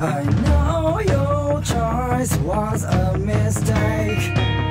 I know your choice was a mistake.